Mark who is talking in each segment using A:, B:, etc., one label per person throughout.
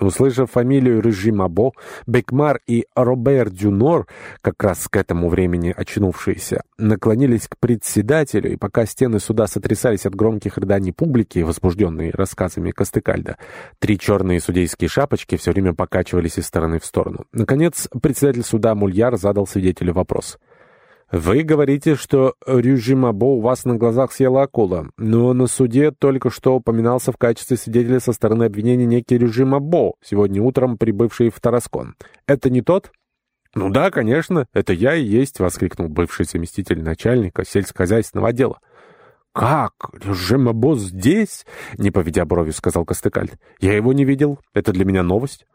A: Услышав фамилию Режимабо, Бекмар и Робер Дюнор, как раз к этому времени очнувшиеся, наклонились к председателю, и пока стены суда сотрясались от громких рыданий публики, возбужденные рассказами Костыкальда, три черные судейские шапочки все время покачивались из стороны в сторону. Наконец, председатель суда Мульяр задал свидетелю вопрос — «Вы говорите, что Рюжимабо у вас на глазах съела акула, но на суде только что упоминался в качестве свидетеля со стороны обвинения некий Рюжимабо, сегодня утром прибывший в Тараскон. Это не тот?» «Ну да, конечно, это я и есть», — воскликнул бывший заместитель начальника сельскохозяйственного отдела. «Как? Рюжимабо здесь?» — не поведя бровью, сказал Костыкаль. «Я его не видел. Это для меня новость».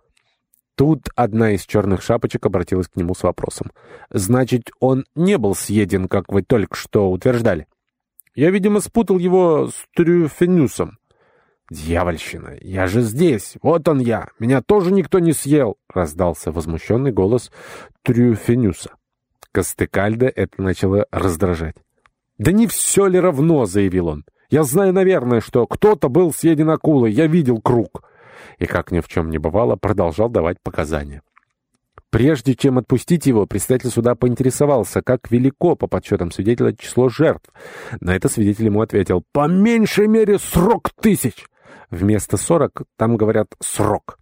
A: Тут одна из черных шапочек обратилась к нему с вопросом. «Значит, он не был съеден, как вы только что утверждали?» «Я, видимо, спутал его с Трюфенюсом». «Дьявольщина! Я же здесь! Вот он я! Меня тоже никто не съел!» — раздался возмущенный голос Трюфенюса. Костыкальда это начало раздражать. «Да не все ли равно?» — заявил он. «Я знаю, наверное, что кто-то был съеден акулой. Я видел круг» и, как ни в чем не бывало, продолжал давать показания. Прежде чем отпустить его, председатель суда поинтересовался, как велико, по подсчетам свидетеля, число жертв. На это свидетель ему ответил «По меньшей мере срок тысяч!» Вместо сорок там говорят «срок».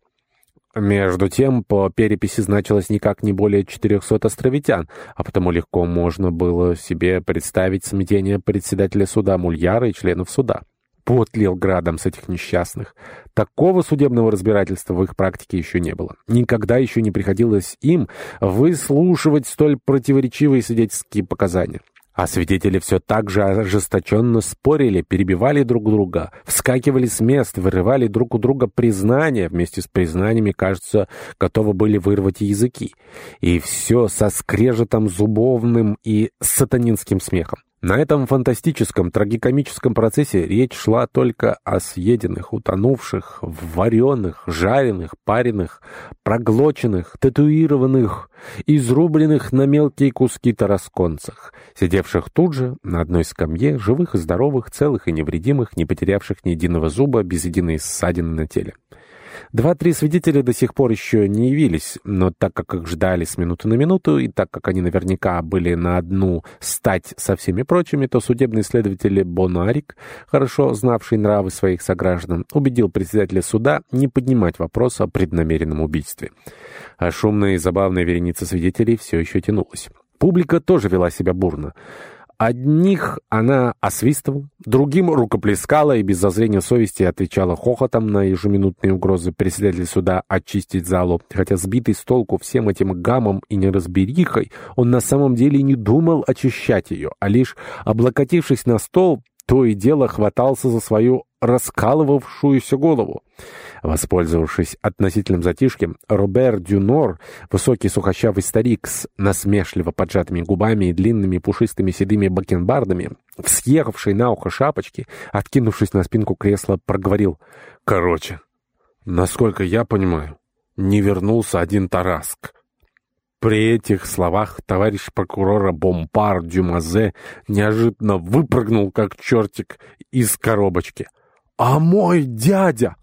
A: Между тем, по переписи значилось никак не более 400 островитян, а потому легко можно было себе представить смятение председателя суда Мульяра и членов суда. Пот лил градом с этих несчастных. Такого судебного разбирательства в их практике еще не было. Никогда еще не приходилось им выслушивать столь противоречивые свидетельские показания. А свидетели все так же ожесточенно спорили, перебивали друг друга, вскакивали с мест, вырывали друг у друга признания, вместе с признаниями, кажется, готовы были вырвать языки. И все со скрежетом зубовным и сатанинским смехом. На этом фантастическом, трагикомическом процессе речь шла только о съеденных, утонувших, вареных, жареных, пареных, проглоченных, татуированных, изрубленных на мелкие куски тарасконцах, сидевших тут же на одной скамье, живых и здоровых, целых и невредимых, не потерявших ни единого зуба, без единой ссадины на теле. Два-три свидетеля до сих пор еще не явились, но так как их ждали с минуты на минуту, и так как они наверняка были на одну стать со всеми прочими, то судебный следователь Бонарик, хорошо знавший нравы своих сограждан, убедил председателя суда не поднимать вопрос о преднамеренном убийстве. А шумная и забавная вереница свидетелей все еще тянулась. Публика тоже вела себя бурно. Одних она освистывала, другим рукоплескала и без зазрения совести отвечала хохотом на ежеминутные угрозы председателя суда очистить залу. Хотя сбитый с толку всем этим гамом и неразберихой, он на самом деле не думал очищать ее, а лишь, облокотившись на стол, то и дело хватался за свою раскалывавшуюся голову. Воспользовавшись относительным затишьем, Робер Дюнор, высокий сухощавый старик с насмешливо поджатыми губами и длинными пушистыми седыми бакенбардами, съехавший на ухо шапочки, откинувшись на спинку кресла, проговорил «Короче, насколько я понимаю, не вернулся один Тараск». При этих словах товарищ прокурора Бомпар Дюмазе неожиданно выпрыгнул, как чертик, из коробочки. «А мой дядя!»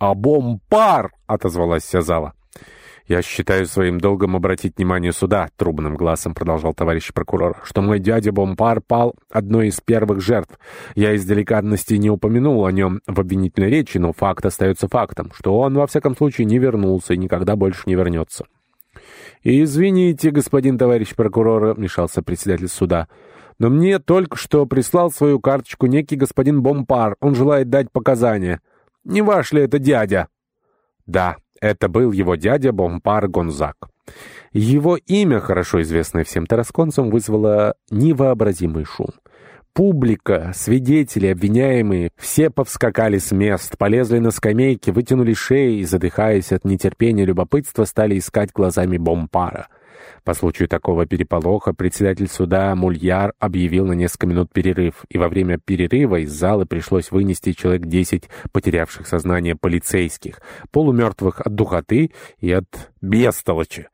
A: «А Бомпар!» — отозвалась вся зала. «Я считаю своим долгом обратить внимание суда», — трубным глазом продолжал товарищ прокурор, «что мой дядя Бомпар пал одной из первых жертв. Я из деликатности не упомянул о нем в обвинительной речи, но факт остается фактом, что он, во всяком случае, не вернулся и никогда больше не вернется». «Извините, господин товарищ прокурор», — вмешался председатель суда, «но мне только что прислал свою карточку некий господин Бомпар. Он желает дать показания. Не ваш ли это дядя?» «Да, это был его дядя Бомпар Гонзак». Его имя, хорошо известное всем тарасконцам, вызвало невообразимый шум. Публика, свидетели, обвиняемые, все повскакали с мест, полезли на скамейки, вытянули шеи и, задыхаясь от нетерпения и любопытства, стали искать глазами бомпара. По случаю такого переполоха председатель суда Мульяр объявил на несколько минут перерыв, и во время перерыва из зала пришлось вынести человек десять потерявших сознание полицейских, полумертвых от духоты и от бестолочи.